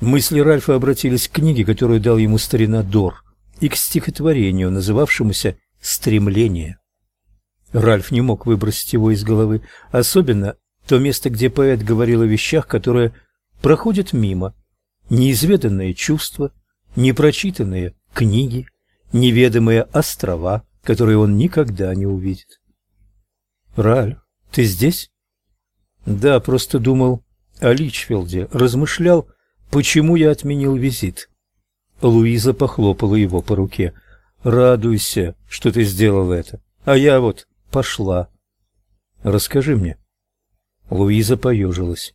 Мысли Ральфа обратились к книге, которую дал ему старина Дор, и к стихотворению, называвшемуся «Стремление». Ральф не мог выбросить его из головы, особенно то место, где поэт говорил о вещах, которые проходят мимо, неизведанные чувства, непрочитанные книги, неведомые острова, которые он никогда не увидит. Ральф, ты здесь? Да, просто думал о Личфилде, размышлял, почему я отменил визит. Луиза похлопала его по руке. Радуйся, что ты сделал это. А я вот пошла. Расскажи мне. Луиза поежилась.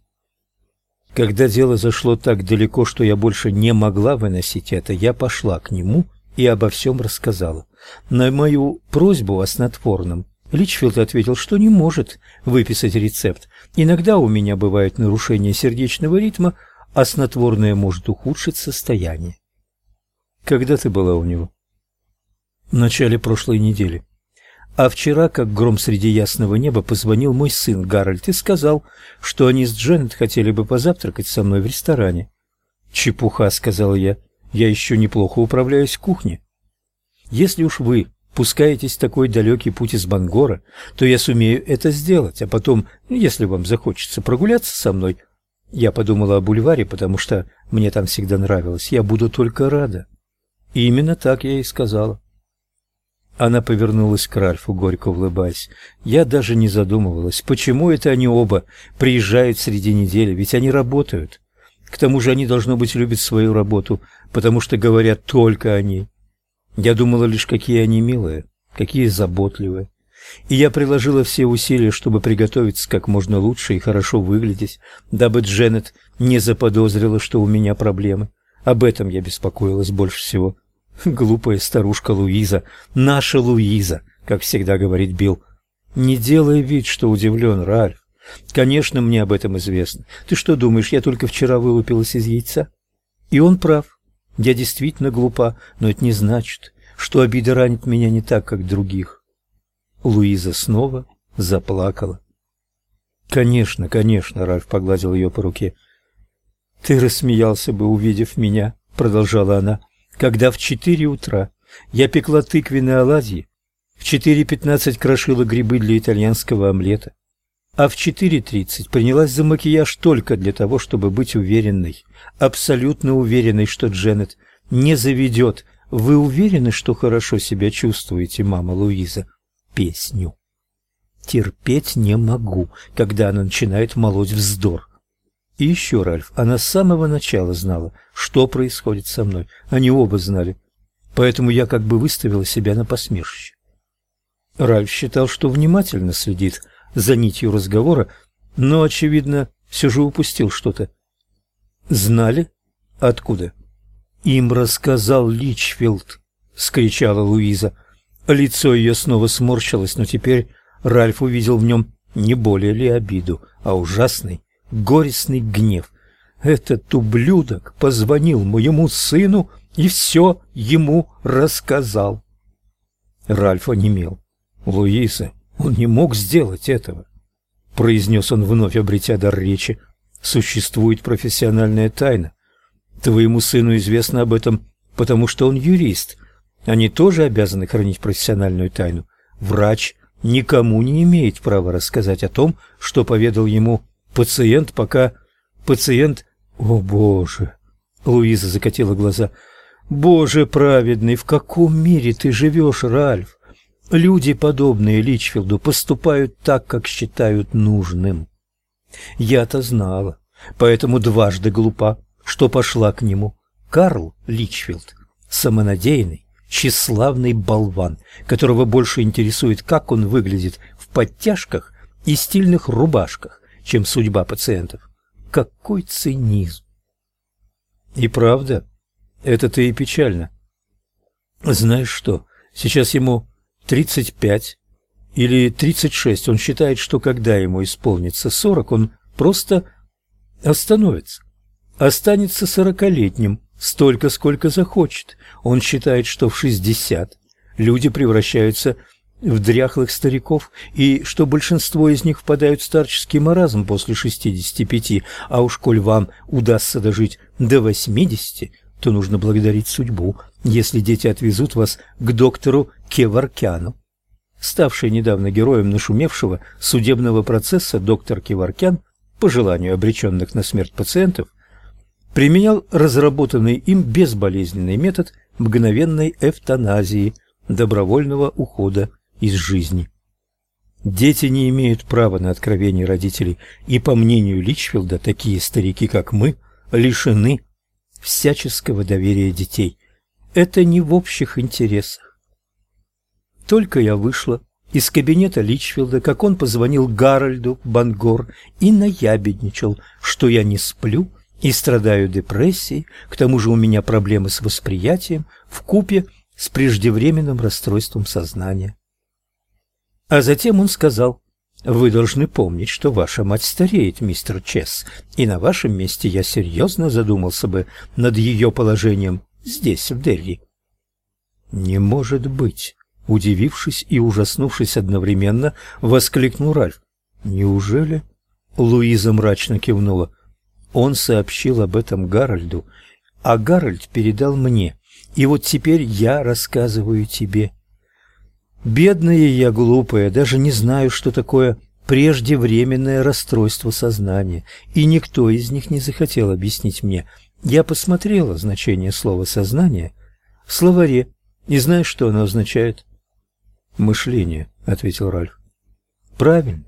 Когда дело зашло так далеко, что я больше не могла выносить это, я пошла к нему и обо всем рассказала. На мою просьбу о снотворном Личфилд ответил, что не может выписать рецепт. Иногда у меня бывает нарушение сердечного ритма, а снотворное может ухудшить состояние. Когда ты была у него? В начале прошлой недели. А вчера, как гром среди ясного неба, позвонил мой сын Гарольд и сказал, что они с Дженнет хотели бы позавтракать со мной в ресторане. «Чепуха», — сказал я, — «я еще неплохо управляюсь в кухне». «Если уж вы пускаетесь в такой далекий путь из Бангора, то я сумею это сделать, а потом, если вам захочется прогуляться со мной...» Я подумала о бульваре, потому что мне там всегда нравилось. Я буду только рада. И именно так я и сказала. Она повернулась к Ральфу, горько улыбаясь. Я даже не задумывалась, почему это они оба приезжают среди недели, ведь они работают. К тому же они, должно быть, любят свою работу, потому что говорят только о ней. Я думала лишь, какие они милые, какие заботливые. И я приложила все усилия, чтобы приготовиться как можно лучше и хорошо выглядеть, дабы Дженнет не заподозрила, что у меня проблемы. Об этом я беспокоилась больше всего. Глупая старушка Луиза, наша Луиза, как всегда говорит Билл. Не делай вид, что удивлен, Ральф. Конечно, мне об этом известно. Ты что думаешь, я только вчера вылупилась из яйца? И он прав. Я действительно глупа, но это не значит, что обида ранит меня не так, как других. Луиза снова заплакала. Конечно, конечно, Ральф погладил ее по руке. Ты рассмеялся бы, увидев меня, продолжала она когда в четыре утра я пекла тыквенные оладьи, в четыре пятнадцать крошила грибы для итальянского омлета, а в четыре тридцать принялась за макияж только для того, чтобы быть уверенной, абсолютно уверенной, что Дженнет не заведет. Вы уверены, что хорошо себя чувствуете, мама Луиза? Песню. Терпеть не могу, когда она начинает молоть вздор. И еще, Ральф, она с самого начала знала, что происходит со мной. Они оба знали. Поэтому я как бы выставила себя на посмешище. Ральф считал, что внимательно следит за нитью разговора, но, очевидно, все же упустил что-то. «Знали? Откуда?» «Им рассказал Личфилд», — скричала Луиза. Лицо ее снова сморщилось, но теперь Ральф увидел в нем не более ли обиду, а ужасный горестный гнев. Этот ублюдок позвонил моему сыну и все ему рассказал. Ральф онемел. Луиза, он не мог сделать этого, произнес он вновь, обретя дар речи. Существует профессиональная тайна. Твоему сыну известно об этом, потому что он юрист. Они тоже обязаны хранить профессиональную тайну. Врач никому не имеет права рассказать о том, что поведал ему Пациент пока... Пациент... О, Боже! Луиза закатила глаза. Боже праведный, в каком мире ты живешь, Ральф? Люди, подобные Личфилду, поступают так, как считают нужным. Я-то знала, поэтому дважды глупа, что пошла к нему. Карл Личфилд, самонадеянный, тщеславный болван, которого больше интересует, как он выглядит в подтяжках и стильных рубашках, чем судьба пациентов. Какой цинизм! И правда, это-то и печально. Знаешь что, сейчас ему 35 или 36. Он считает, что когда ему исполнится 40, он просто остановится. Останется сорокалетним, столько, сколько захочет. Он считает, что в 60 люди превращаются в дряхлых стариков, и что большинство из них впадают в старческий маразм после 65, а уж коль вам удастся дожить до 80, то нужно благодарить судьбу, если дети отвезут вас к доктору Кеваркяну. Ставший недавно героем нашумевшего судебного процесса доктор Кеваркян, по желанию обреченных на смерть пациентов, применял разработанный им безболезненный метод мгновенной эвтаназии, добровольного ухода из жизни. Дети не имеют права на откровение родителей, и, по мнению Личфилда, такие старики, как мы, лишены всяческого доверия детей. Это не в общих интересах. Только я вышла из кабинета Личфилда, как он позвонил Гарольду Бангор и наябедничал, что я не сплю и страдаю депрессией, к тому же у меня проблемы с восприятием в купе с преждевременным расстройством сознания. А затем он сказал, «Вы должны помнить, что ваша мать стареет, мистер Чесс, и на вашем месте я серьезно задумался бы над ее положением здесь, в Дерри». «Не может быть!» Удивившись и ужаснувшись одновременно, воскликнул Ральф. «Неужели?» Луиза мрачно кивнула. Он сообщил об этом Гарольду, а Гарольд передал мне. И вот теперь я рассказываю тебе. Бедная я глупая, даже не знаю, что такое преждевременное расстройство сознания, и никто из них не захотел объяснить мне. Я посмотрела значение слова «сознание» в словаре, и знаешь, что оно означает? «Мышление», — ответил Ральф. «Правильно.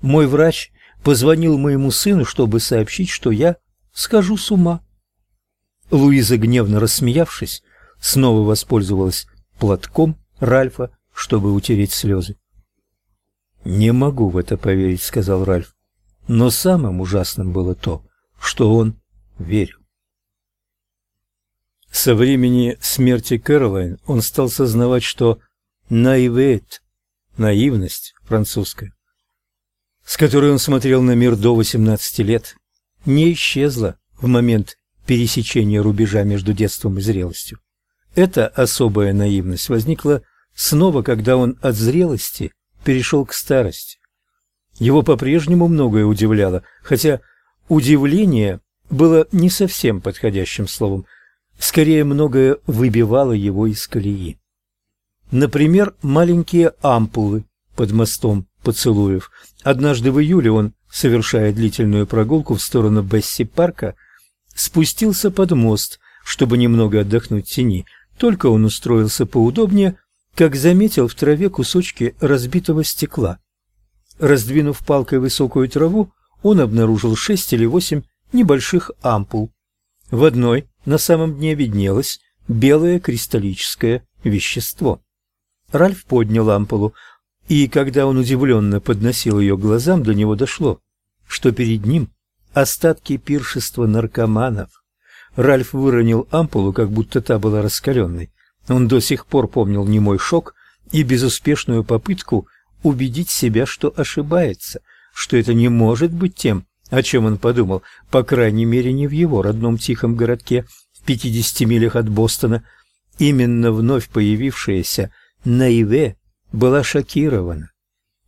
Мой врач позвонил моему сыну, чтобы сообщить, что я схожу с ума». Луиза, гневно рассмеявшись, снова воспользовалась платком Ральфа чтобы утереть слезы. «Не могу в это поверить», — сказал Ральф. «Но самым ужасным было то, что он верил». Со времени смерти Кэролайн он стал сознавать, что наивет, наивность французская, с которой он смотрел на мир до 18 лет, не исчезла в момент пересечения рубежа между детством и зрелостью. Эта особая наивность возникла снова, когда он от зрелости перешел к старости. Его по-прежнему многое удивляло, хотя удивление было не совсем подходящим словом, скорее многое выбивало его из колеи. Например, маленькие ампулы под мостом поцелуев. Однажды в июле он, совершая длительную прогулку в сторону Бесси-парка, спустился под мост, чтобы немного отдохнуть в тени. Только он устроился поудобнее, как заметил в траве кусочки разбитого стекла. Раздвинув палкой высокую траву, он обнаружил шесть или восемь небольших ампул. В одной на самом дне виднелось белое кристаллическое вещество. Ральф поднял ампулу, и когда он удивленно подносил ее глазам, до него дошло, что перед ним остатки пиршества наркоманов. Ральф выронил ампулу, как будто та была раскаленной. Он до сих пор помнил немой шок и безуспешную попытку убедить себя, что ошибается, что это не может быть тем, о чем он подумал, по крайней мере, не в его родном тихом городке в 50 милях от Бостона. Именно вновь появившаяся Наиве была шокирована.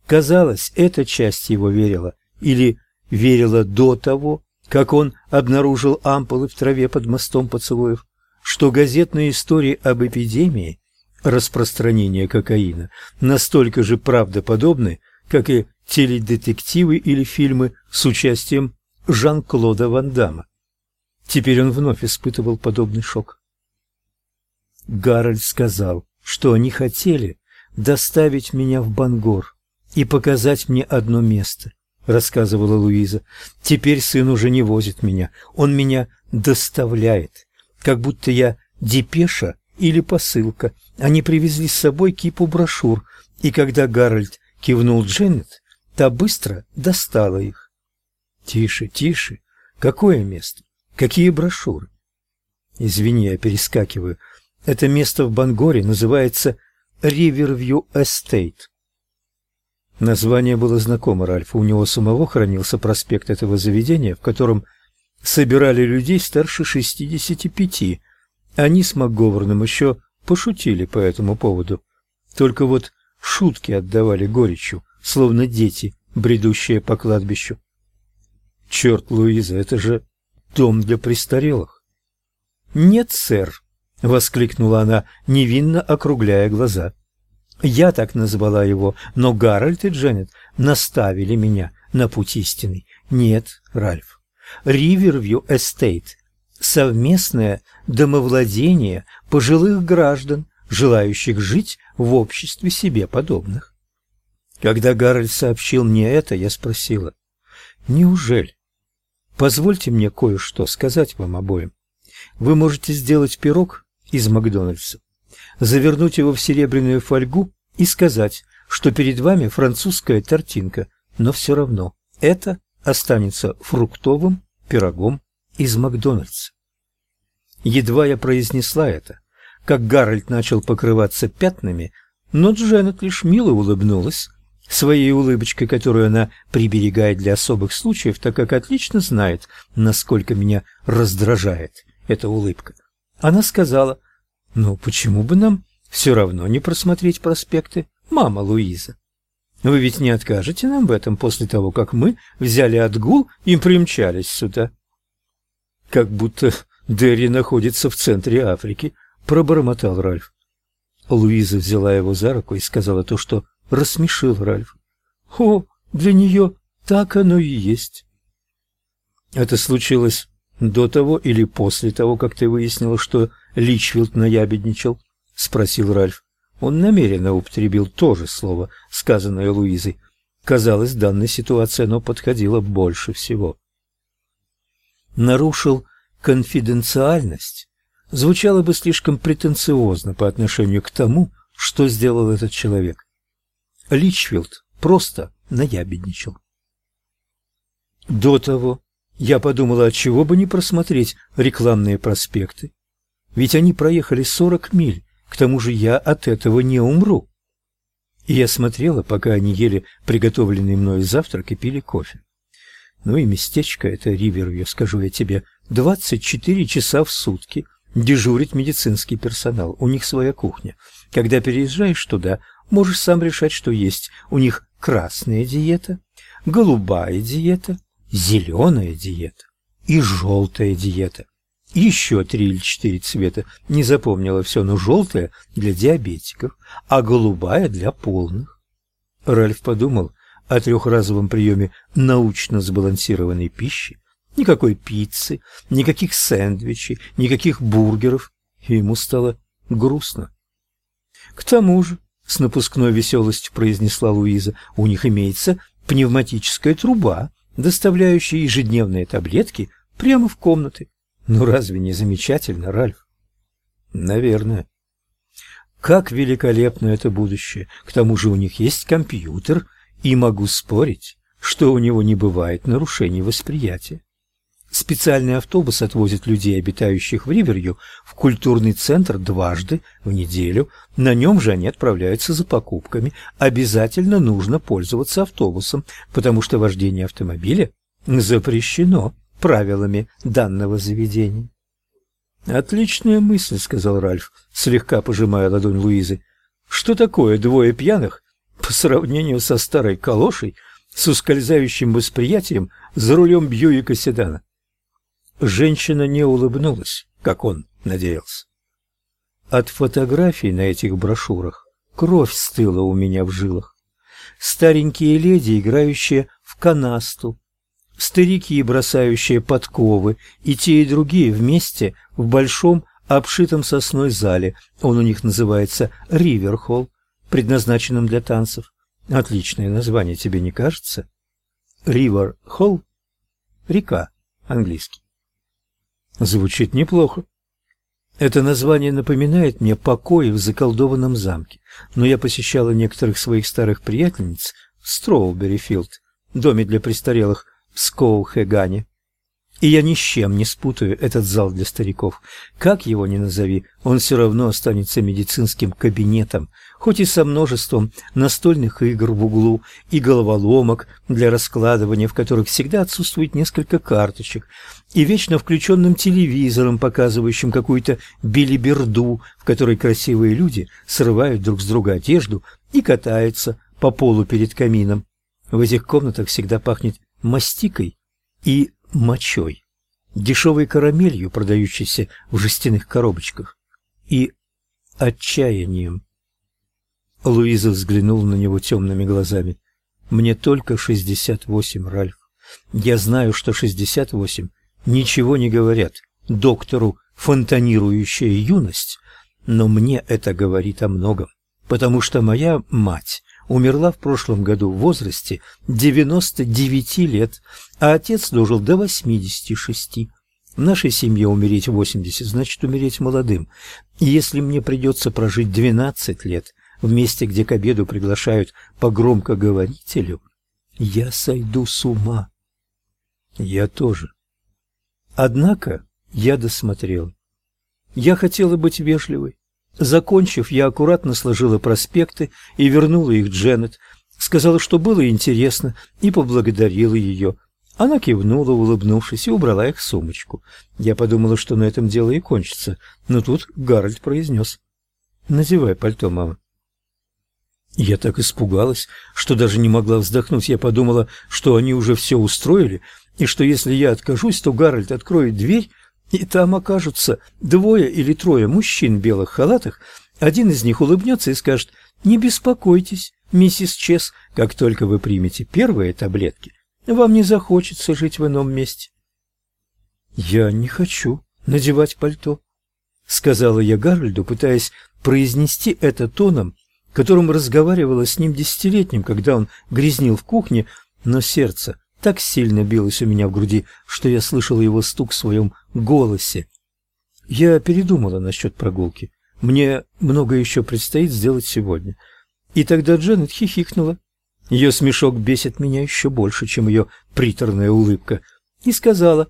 Казалось, эта часть его верила или верила до того, как он обнаружил ампулы в траве под мостом поцелуев что газетные истории об эпидемии распространения кокаина настолько же правдоподобны, как и теледетективы или фильмы с участием Жан-Клода Ван Дамма. Теперь он вновь испытывал подобный шок. Гарольд сказал, что они хотели доставить меня в Бангор и показать мне одно место, рассказывала Луиза. Теперь сын уже не возит меня, он меня доставляет как будто я депеша или посылка. Они привезли с собой кипу брошюр, и когда Гарольд кивнул Дженнет, та быстро достала их. Тише, тише. Какое место? Какие брошюры? Извини, я перескакиваю. Это место в Бангоре называется Ривервью Эстейт. Название было знакомо Ральфу. У него самого хранился проспект этого заведения, в котором собирали людей старше 65. Они с МакГоверном еще пошутили по этому поводу. Только вот шутки отдавали горечью, словно дети, бредущие по кладбищу. Черт, Луиза, это же дом для престарелых. Нет, сэр, воскликнула она, невинно округляя глаза. Я так назвала его, но Гарольд и Дженнет наставили меня на путь истинный. Нет, Ральф. Ривервью Эстейт совместное домовладение пожилых граждан, желающих жить в обществе себе подобных. Когда Гарольд сообщил мне это, я спросила: "Неужели? Позвольте мне кое-что сказать вам обоим. Вы можете сделать пирог из Макдональдса, завернуть его в серебряную фольгу и сказать, что перед вами французская тортинка, но все равно это останется фруктовым пирогом из Макдональдса. Едва я произнесла это, как Гарольд начал покрываться пятнами, но Дженнет лишь мило улыбнулась, своей улыбочкой, которую она приберегает для особых случаев, так как отлично знает, насколько меня раздражает эта улыбка. Она сказала, «Ну, почему бы нам все равно не просмотреть проспекты, мама Луиза? Вы ведь не откажете нам в этом после того, как мы взяли отгул и примчались сюда?» Как будто Дерри находится в центре Африки, пробормотал Ральф. Луиза взяла его за руку и сказала то, что рассмешил Ральф. О, для нее так оно и есть. Это случилось до того или после того, как ты выяснила, что Личфилд наябедничал? спросил Ральф. Он намеренно употребил то же слово, сказанное Луизой. Казалось, данная ситуация оно подходило больше всего. Нарушил конфиденциальность звучало бы слишком претенциозно по отношению к тому, что сделал этот человек. Личфилд просто наябедничал. До того я подумала, от чего бы не просмотреть рекламные проспекты. Ведь они проехали сорок миль, к тому же я от этого не умру. И я смотрела, пока они ели приготовленный мною завтрак и пили кофе. Ну и местечко это Ривервью, скажу я тебе, 24 часа в сутки дежурит медицинский персонал. У них своя кухня. Когда переезжаешь туда, можешь сам решать, что есть. У них красная диета, голубая диета, зеленая диета и желтая диета. Еще три или четыре цвета. Не запомнила все, но желтая для диабетиков, а голубая для полных. Ральф подумал о трехразовом приеме научно сбалансированной пищи, никакой пиццы, никаких сэндвичей, никаких бургеров, и ему стало грустно. К тому же, с напускной веселостью произнесла Луиза, у них имеется пневматическая труба, доставляющая ежедневные таблетки прямо в комнаты. Ну разве не замечательно, Ральф? Наверное. Как великолепно это будущее. К тому же у них есть компьютер, и могу спорить, что у него не бывает нарушений восприятия. Специальный автобус отвозит людей, обитающих в Риверью, в культурный центр дважды в неделю. На нем же они отправляются за покупками. Обязательно нужно пользоваться автобусом, потому что вождение автомобиля запрещено правилами данного заведения. Отличная мысль, сказал Ральф, слегка пожимая ладонь Луизы. Что такое двое пьяных по сравнению со старой калошей с ускользающим восприятием за рулем Бьюика седана? Женщина не улыбнулась, как он надеялся. От фотографий на этих брошюрах кровь стыла у меня в жилах. Старенькие леди, играющие в канасту, старики, бросающие подковы, и те, и другие вместе в большом обшитом сосной зале. Он у них называется Риверхолл, предназначенном для танцев. Отличное название, тебе не кажется? Ривер-холл? Река, английский. Звучит неплохо. Это название напоминает мне покой в заколдованном замке, но я посещала некоторых своих старых приятельниц в Строубери-Филд, доме для престарелых в Скоухегане. И я ни с чем не спутаю этот зал для стариков. Как его ни назови, он все равно останется медицинским кабинетом, хоть и со множеством настольных игр в углу и головоломок для раскладывания, в которых всегда отсутствует несколько карточек, и вечно включенным телевизором, показывающим какую-то билиберду, в которой красивые люди срывают друг с друга одежду и катаются по полу перед камином. В этих комнатах всегда пахнет мастикой и мочой, дешевой карамелью, продающейся в жестяных коробочках, и отчаянием. Луиза взглянула на него темными глазами. «Мне только шестьдесят восемь, Ральф. Я знаю, что шестьдесят восемь ничего не говорят доктору фонтанирующая юность, но мне это говорит о многом, потому что моя мать умерла в прошлом году в возрасте 99 лет, а отец дожил до 86. В нашей семье умереть в 80 значит умереть молодым. И если мне придется прожить 12 лет в месте, где к обеду приглашают по громкоговорителю, я сойду с ума. Я тоже. Однако я досмотрел. Я хотела быть вежливой, Закончив, я аккуратно сложила проспекты и вернула их Дженнет. Сказала, что было интересно, и поблагодарила ее. Она кивнула, улыбнувшись, и убрала их в сумочку. Я подумала, что на этом дело и кончится, но тут Гарольд произнес. «Надевай пальто, мама». Я так испугалась, что даже не могла вздохнуть. Я подумала, что они уже все устроили, и что если я откажусь, то Гарольд откроет дверь и там окажутся двое или трое мужчин в белых халатах, один из них улыбнется и скажет «Не беспокойтесь, миссис Чес, как только вы примете первые таблетки, вам не захочется жить в ином месте». «Я не хочу надевать пальто», — сказала я Гарольду, пытаясь произнести это тоном, которым разговаривала с ним десятилетним, когда он грязнил в кухне, но сердце так сильно билось у меня в груди, что я слышала его стук в своем голосе. Я передумала насчет прогулки. Мне много еще предстоит сделать сегодня. И тогда Дженнет хихикнула. Ее смешок бесит меня еще больше, чем ее приторная улыбка. И сказала,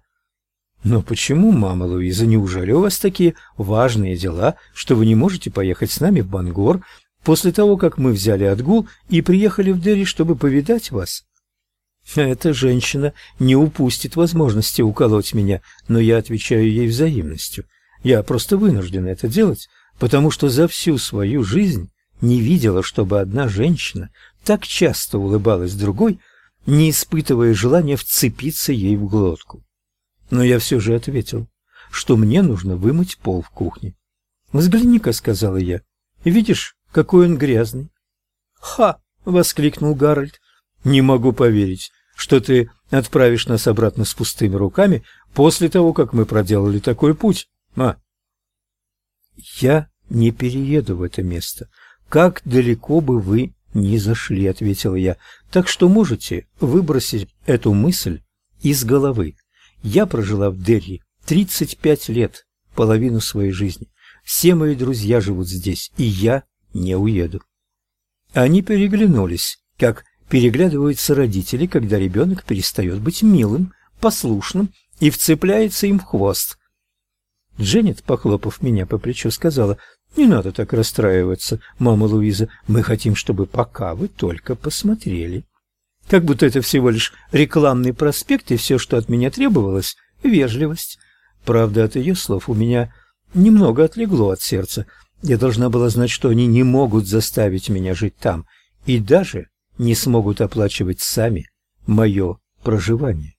«Но почему, мама Луиза, неужели у вас такие важные дела, что вы не можете поехать с нами в Бангор после того, как мы взяли отгул и приехали в Дерри, чтобы повидать вас?» Эта женщина не упустит возможности уколоть меня, но я отвечаю ей взаимностью. Я просто вынужден это делать, потому что за всю свою жизнь не видела, чтобы одна женщина так часто улыбалась другой, не испытывая желания вцепиться ей в глотку. Но я все же ответил, что мне нужно вымыть пол в кухне. «Взгляни-ка», — сказала я, — «видишь, какой он грязный». «Ха!» — воскликнул Гарольд. «Не могу поверить что ты отправишь нас обратно с пустыми руками после того, как мы проделали такой путь. А? Я не перееду в это место. Как далеко бы вы ни зашли, ответил я. Так что можете выбросить эту мысль из головы. Я прожила в Дерри 35 лет, половину своей жизни. Все мои друзья живут здесь, и я не уеду. Они переглянулись, как переглядываются родители, когда ребенок перестает быть милым, послушным и вцепляется им в хвост. Дженнет, похлопав меня по плечу, сказала, «Не надо так расстраиваться, мама Луиза, мы хотим, чтобы пока вы только посмотрели». Как будто это всего лишь рекламный проспект, и все, что от меня требовалось — вежливость. Правда, от ее слов у меня немного отлегло от сердца. Я должна была знать, что они не могут заставить меня жить там, и даже не смогут оплачивать сами мое проживание.